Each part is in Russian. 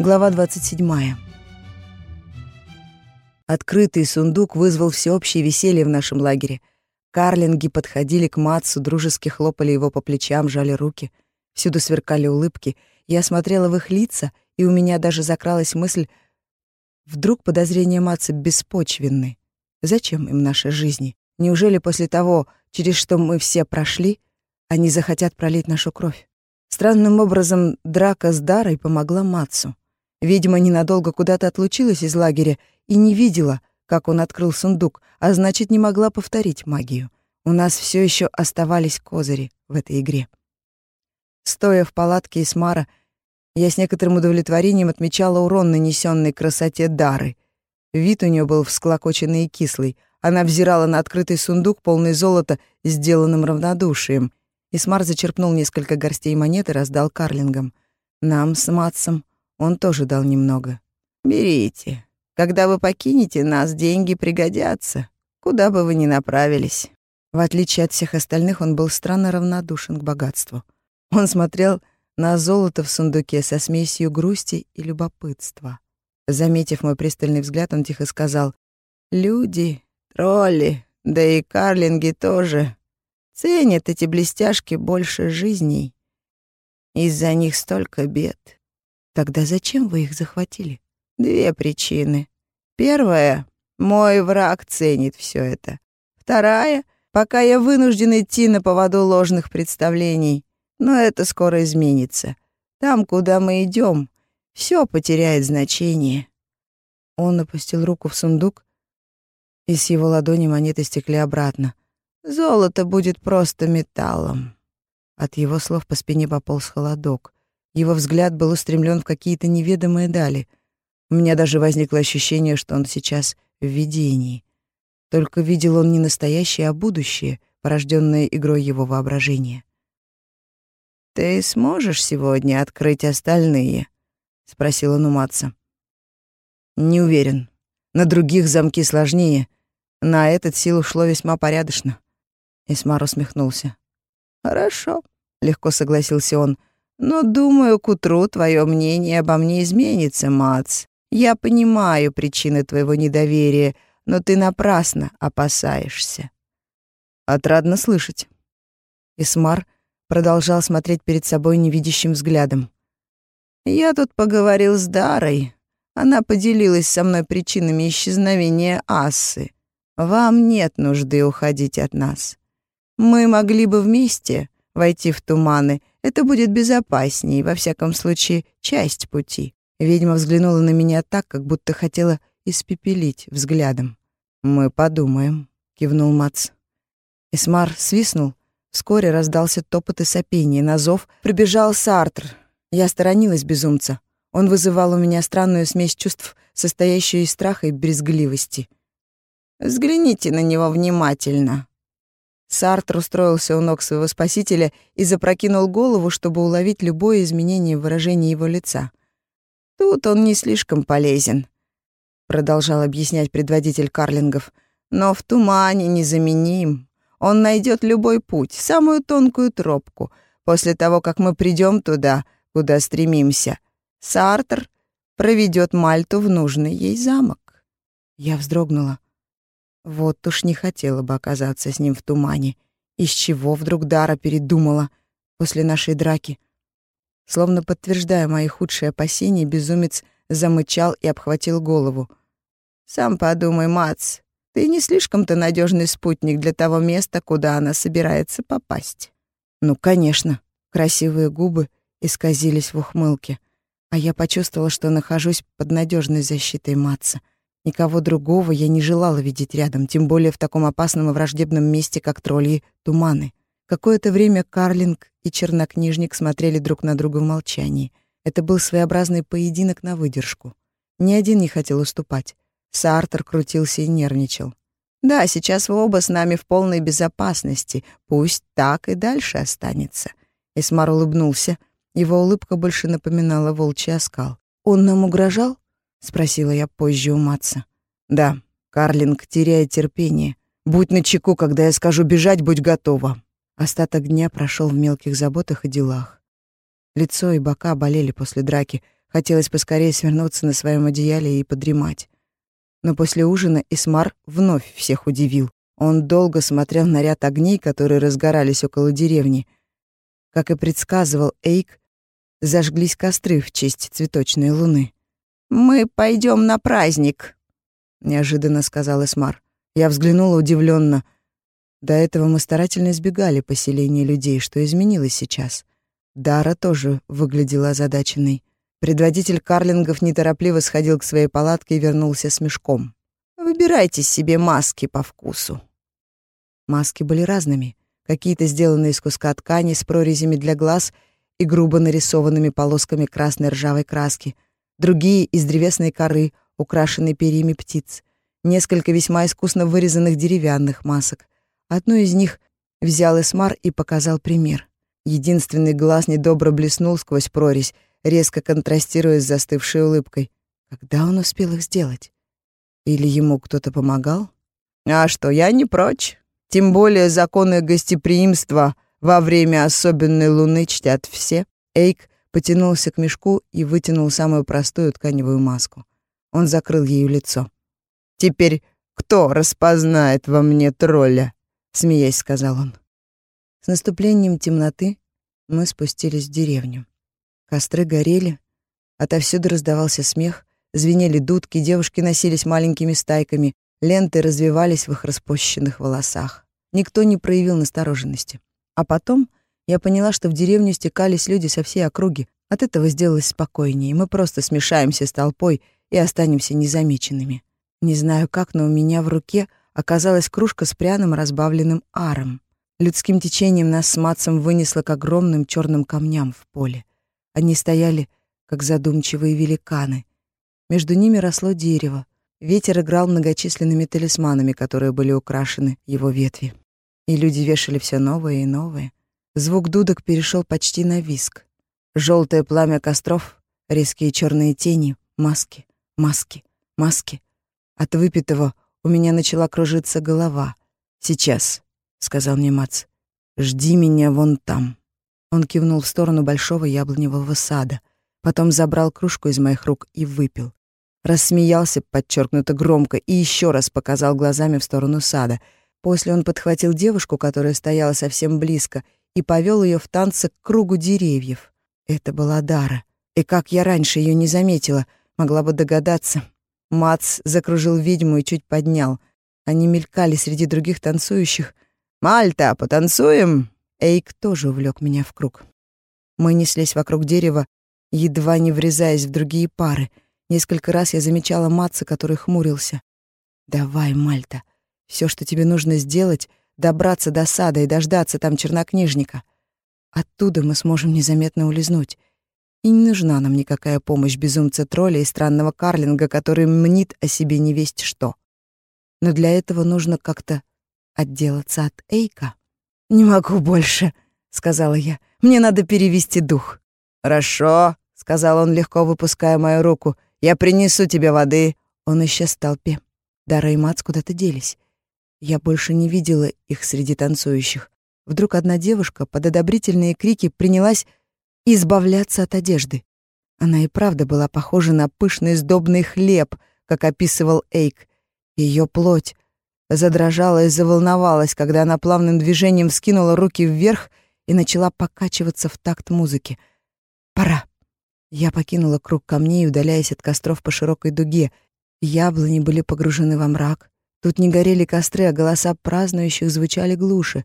Глава 27. Открытый сундук вызвал всеобщее веселье в нашем лагере. Карлинги подходили к Матсу, дружески хлопали его по плечам, жали руки. Всюду сверкали улыбки. Я смотрела в их лица, и у меня даже закралась мысль, вдруг подозрения Матса беспочвенны. Зачем им наши жизни? Неужели после того, через что мы все прошли, они захотят пролить нашу кровь? Странным образом драка с Дарой помогла Матсу. Видимо, ненадолго куда-то отлучилась из лагеря и не видела, как он открыл сундук, а значит, не могла повторить магию. У нас все еще оставались козыри в этой игре. Стоя в палатке Исмара, я с некоторым удовлетворением отмечала урон, нанесенный красоте Дары. Вид у нее был всклокоченный и кислый. Она взирала на открытый сундук, полный золота, сделанным равнодушием. Исмар зачерпнул несколько горстей монет и раздал карлингам. Нам с Матсом он тоже дал немного. «Берите. Когда вы покинете нас, деньги пригодятся, куда бы вы ни направились». В отличие от всех остальных, он был странно равнодушен к богатству. Он смотрел на золото в сундуке со смесью грусти и любопытства. Заметив мой пристальный взгляд, он тихо сказал, «Люди, тролли, да и карлинги тоже ценят эти блестяшки больше жизней. Из-за них столько бед. Тогда зачем вы их захватили? Две причины. Первая — мой враг ценит все это. Вторая — пока я вынужден идти на поводу ложных представлений. Но это скоро изменится. Там, куда мы идем, все потеряет значение. Он опустил руку в сундук, и с его ладони монеты стекли обратно. Золото будет просто металлом. От его слов по спине пополз холодок. Его взгляд был устремлен в какие-то неведомые дали. У меня даже возникло ощущение, что он сейчас в видении. Только видел он не настоящее, а будущее, порожденное игрой его воображения. «Ты сможешь сегодня открыть остальные?» — спросил он у Матса. «Не уверен. На других замки сложнее. На этот сил ушло весьма порядочно». Исмар усмехнулся. «Хорошо», — легко согласился он. Но, думаю, к утру твое мнение обо мне изменится, Мац. Я понимаю причины твоего недоверия, но ты напрасно опасаешься. Отрадно слышать. Исмар продолжал смотреть перед собой невидящим взглядом. Я тут поговорил с Дарой. Она поделилась со мной причинами исчезновения Ассы. Вам нет нужды уходить от нас. Мы могли бы вместе войти в туманы это будет безопаснее, во всяком случае, часть пути. Ведьма взглянула на меня так, как будто хотела испепелить взглядом. «Мы подумаем», — кивнул Мац. Исмар свистнул. Вскоре раздался топот и сопение. На зов прибежал Сартр. Я сторонилась безумца. Он вызывал у меня странную смесь чувств, состоящую из страха и брезгливости. «Взгляните на него внимательно», Сартр устроился у ног своего спасителя и запрокинул голову, чтобы уловить любое изменение в выражении его лица. «Тут он не слишком полезен», — продолжал объяснять предводитель карлингов, «но в тумане незаменим. Он найдет любой путь, самую тонкую тропку, после того, как мы придем туда, куда стремимся. Сартр проведет Мальту в нужный ей замок». Я вздрогнула. Вот уж не хотела бы оказаться с ним в тумане. Из чего вдруг Дара передумала после нашей драки? Словно подтверждая мои худшие опасения, безумец замычал и обхватил голову. «Сам подумай, Мац, ты не слишком-то надежный спутник для того места, куда она собирается попасть». «Ну, конечно». Красивые губы исказились в ухмылке, а я почувствовала, что нахожусь под надежной защитой Матца. Никого другого я не желала видеть рядом, тем более в таком опасном и враждебном месте, как тролли туманы. Какое-то время Карлинг и чернокнижник смотрели друг на друга в молчании. Это был своеобразный поединок на выдержку. Ни один не хотел уступать. Сартер крутился и нервничал. «Да, сейчас вы оба с нами в полной безопасности. Пусть так и дальше останется». Эсмар улыбнулся. Его улыбка больше напоминала волчий оскал. «Он нам угрожал?» — спросила я позже у Матса. «Да, Карлинг теряет терпение. Будь начеку, когда я скажу бежать, будь готова». Остаток дня прошел в мелких заботах и делах. Лицо и бока болели после драки, Хотелось поскорее свернуться на своем одеяле и подремать. Но после ужина Исмар вновь всех удивил. Он долго смотрел на ряд огней, которые разгорались около деревни. Как и предсказывал Эйк, зажглись костры в честь цветочной луны. «Мы пойдем на праздник», — неожиданно сказал Исмар. Я взглянула удивленно. До этого мы старательно избегали поселения людей, что изменилось сейчас. Дара тоже выглядела озадаченной. Предводитель карлингов неторопливо сходил к своей палатке и вернулся с мешком. «Выбирайте себе маски по вкусу». Маски были разными. Какие-то сделаны из куска ткани с прорезями для глаз и грубо нарисованными полосками красной ржавой краски. Другие — из древесной коры, украшенной перьями птиц. Несколько весьма искусно вырезанных деревянных масок. Одну из них взял Эсмар и показал пример. Единственный глаз недобро блеснул сквозь прорезь, резко контрастируя с застывшей улыбкой. Когда он успел их сделать? Или ему кто-то помогал? А что, я не прочь. Тем более законы гостеприимства во время особенной луны чтят все. Эйк потянулся к мешку и вытянул самую простую тканевую маску. Он закрыл ею лицо. «Теперь кто распознает во мне тролля?» — смеясь сказал он. С наступлением темноты мы спустились в деревню. Костры горели, отовсюду раздавался смех, звенели дудки, девушки носились маленькими стайками, ленты развивались в их распущенных волосах. Никто не проявил настороженности. А потом я поняла, что в деревню стекались люди со всей округи. От этого сделалось спокойнее. Мы просто смешаемся с толпой и останемся незамеченными. Не знаю как, но у меня в руке оказалась кружка с пряным разбавленным аром. Людским течением нас с Матсом вынесло к огромным черным камням в поле. Они стояли, как задумчивые великаны. Между ними росло дерево. Ветер играл многочисленными талисманами, которые были украшены его ветви. И люди вешали все новые и новые. Звук дудок перешел почти на виск. Желтое пламя костров, резкие черные тени, маски, маски, маски. От выпитого у меня начала кружиться голова. «Сейчас», — сказал мне Мац, — «жди меня вон там». Он кивнул в сторону большого яблоневого сада, потом забрал кружку из моих рук и выпил. Рассмеялся подчеркнуто громко и еще раз показал глазами в сторону сада. После он подхватил девушку, которая стояла совсем близко, и повел ее в танце к кругу деревьев. Это была Дара. И как я раньше ее не заметила, могла бы догадаться. Мац закружил ведьму и чуть поднял. Они мелькали среди других танцующих. «Мальта, потанцуем?» Эйк тоже увлек меня в круг. Мы неслись вокруг дерева, едва не врезаясь в другие пары. Несколько раз я замечала Матца, который хмурился. «Давай, Мальта, все, что тебе нужно сделать, добраться до сада и дождаться там чернокнижника. Оттуда мы сможем незаметно улизнуть. И не нужна нам никакая помощь безумца-тролля и странного карлинга, который мнит о себе невесть что. Но для этого нужно как-то отделаться от Эйка». «Не могу больше», — сказала я. «Мне надо перевести дух». «Хорошо», — сказал он, легко выпуская мою руку. «Я принесу тебе воды». Он исчез в толпе. Дара и Мац куда-то делись. Я больше не видела их среди танцующих. Вдруг одна девушка под одобрительные крики принялась избавляться от одежды. Она и правда была похожа на пышный сдобный хлеб, как описывал Эйк. Ее плоть задрожала и заволновалась, когда она плавным движением вскинула руки вверх и начала покачиваться в такт музыки. «Пора!» Я покинула круг камней, удаляясь от костров по широкой дуге. Яблони были погружены во мрак. Тут не горели костры, а голоса празднующих звучали глуше.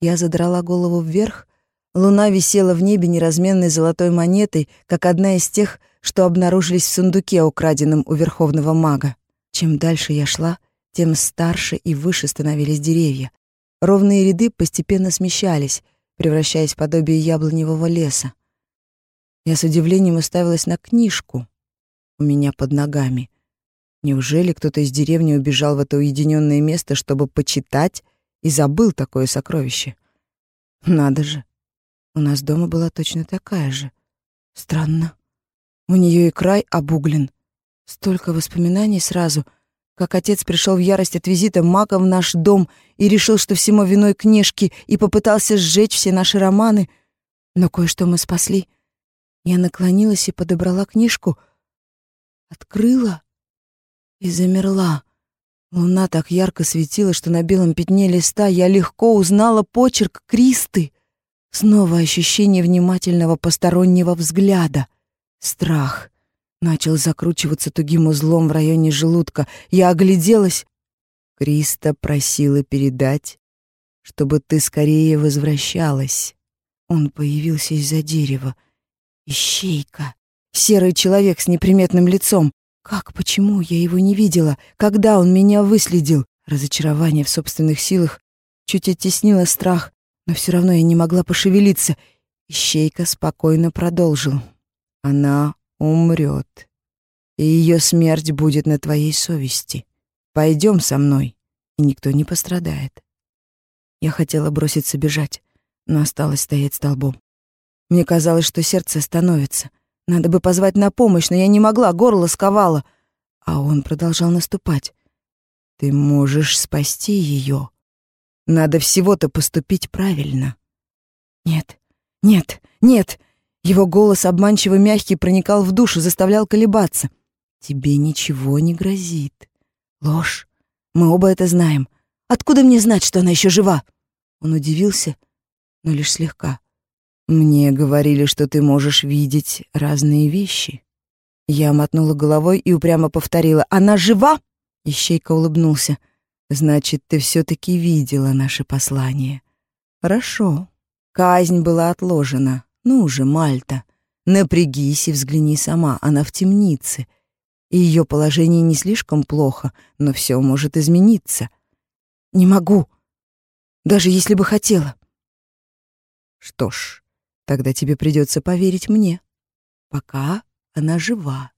Я задрала голову вверх. Луна висела в небе неразменной золотой монетой, как одна из тех, что обнаружились в сундуке, украденном у верховного мага. Чем дальше я шла, тем старше и выше становились деревья. Ровные ряды постепенно смещались, превращаясь в подобие яблоневого леса. Я с удивлением уставилась на книжку у меня под ногами. Неужели кто-то из деревни убежал в это уединенное место, чтобы почитать, и забыл такое сокровище? Надо же. У нас дома была точно такая же. Странно. У нее и край обуглен. Столько воспоминаний сразу — как отец пришел в ярость от визита Мака в наш дом и решил, что всему виной книжки, и попытался сжечь все наши романы. Но кое-что мы спасли. Я наклонилась и подобрала книжку, открыла и замерла. Луна так ярко светила, что на белом пятне листа я легко узнала почерк Кристы. Снова ощущение внимательного постороннего взгляда. Страх начал закручиваться тугим узлом в районе желудка. Я огляделась. Криста просила передать, чтобы ты скорее возвращалась. Он появился из-за дерева. Ищейка. Серый человек с неприметным лицом. Как, почему я его не видела? Когда он меня выследил? Разочарование в собственных силах чуть оттеснило страх, но все равно я не могла пошевелиться. Ищейка спокойно продолжил. Она умрет, и ее смерть будет на твоей совести. Пойдем со мной, и никто не пострадает. Я хотела броситься бежать, но осталось стоять столбом. Мне казалось, что сердце остановится. Надо бы позвать на помощь, но я не могла, горло сковало. А он продолжал наступать. Ты можешь спасти ее. Надо всего-то поступить правильно. Нет, нет, нет. Его голос обманчиво мягкий проникал в душу, заставлял колебаться. Тебе ничего не грозит. Ложь. Мы оба это знаем. Откуда мне знать, что она еще жива? Он удивился, но лишь слегка. Мне говорили, что ты можешь видеть разные вещи. Я мотнула головой и упрямо повторила: "Она жива?" Ищейка улыбнулся. Значит, ты все таки видела наше послание. Хорошо. Казнь была отложена. Ну уже, Мальта, напрягись и взгляни сама. Она в темнице. Ее положение не слишком плохо, но все может измениться. Не могу, даже если бы хотела. Что ж, тогда тебе придется поверить мне. Пока она жива.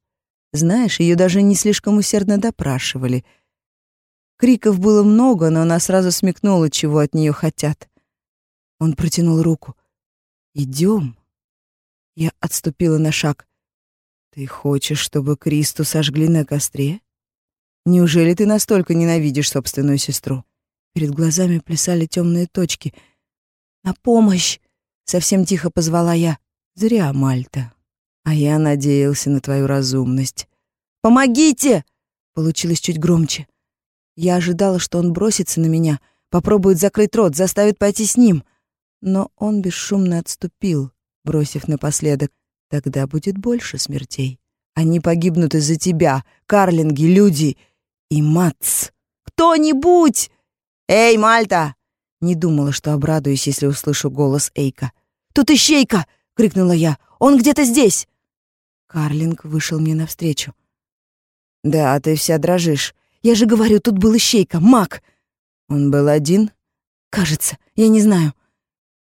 Знаешь, ее даже не слишком усердно допрашивали. Криков было много, но она сразу смекнула, чего от нее хотят. Он протянул руку. Идем. Я отступила на шаг. Ты хочешь, чтобы Кристу сожгли на костре? Неужели ты настолько ненавидишь собственную сестру? Перед глазами плясали темные точки. «На помощь!» — совсем тихо позвала я. «Зря, Мальта. А я надеялся на твою разумность». «Помогите!» — получилось чуть громче. Я ожидала, что он бросится на меня, попробует закрыть рот, заставит пойти с ним. Но он бесшумно отступил, бросив напоследок. «Тогда будет больше смертей. Они погибнут из-за тебя, карлинги, люди и Мац. Кто-нибудь!» «Эй, Мальта!» Не думала, что обрадуюсь, если услышу голос Эйка. «Тут ищейка!» — крикнула я. «Он где-то здесь!» Карлинг вышел мне навстречу. «Да, ты вся дрожишь. Я же говорю, тут был ищейка, маг!» «Он был один?» «Кажется, я не знаю».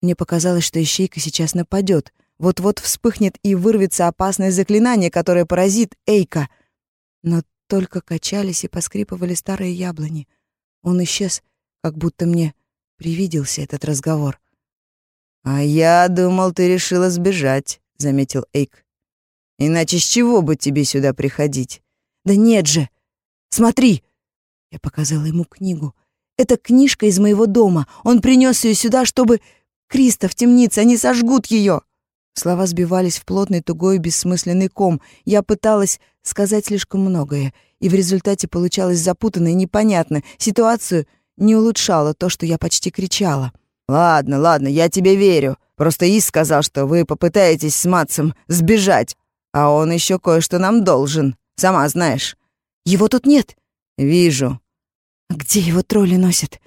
Мне показалось, что ищейка сейчас нападет. Вот-вот вспыхнет и вырвется опасное заклинание, которое поразит Эйка. Но только качались и поскрипывали старые яблони. Он исчез, как будто мне привиделся этот разговор. «А я думал, ты решила сбежать», — заметил Эйк. «Иначе с чего бы тебе сюда приходить?» «Да нет же! Смотри!» Я показала ему книгу. «Это книжка из моего дома. Он принес ее сюда, чтобы... Криста в темнице, они сожгут ее!» Слова сбивались в плотный, тугой, бессмысленный ком. Я пыталась сказать слишком многое, и в результате получалось запутанно и непонятно. Ситуацию не улучшало то, что я почти кричала. «Ладно, ладно, я тебе верю. Просто Ис сказал, что вы попытаетесь с Матсом сбежать, а он еще кое-что нам должен, сама знаешь». «Его тут нет». «Вижу». «Где его тролли носят?»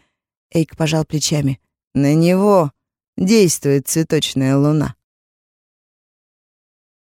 Эйк пожал плечами. «На него действует цветочная луна».